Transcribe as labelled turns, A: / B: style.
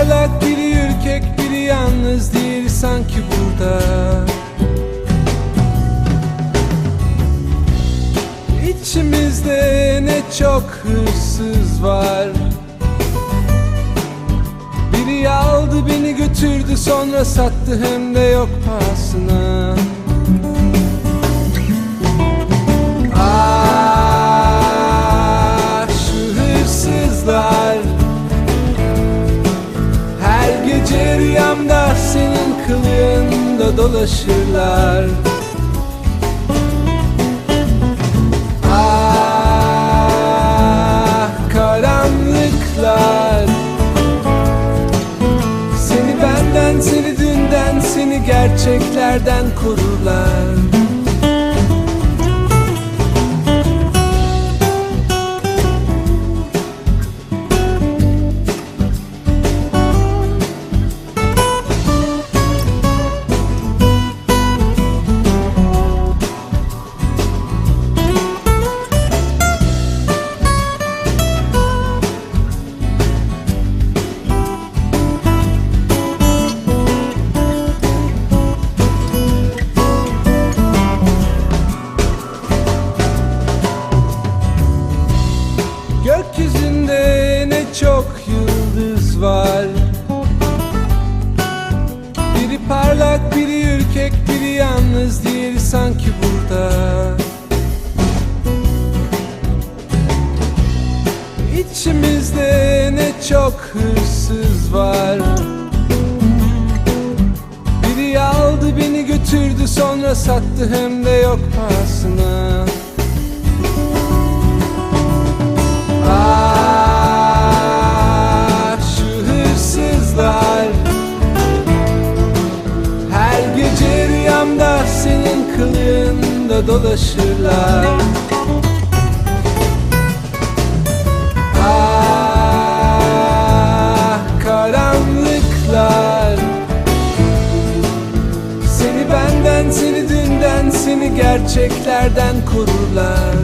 A: parlak biri ürkek biri yalnız değil sanki burada. İçimizde ne çok hırsız var. Biri aldı beni götürdü sonra sattı hem de yok pahasına. Dolaşırlar. Ah karanlıklar. Seni benden seni dünden seni gerçeklerden korurlar sanki burada. İçimizde ne çok hırsız var. Biri aldı beni götürdü sonra sattı hem de yok pahasına dolaşırlar. Ah karanlıklar. Seni benden seni dünden seni gerçeklerden korurlar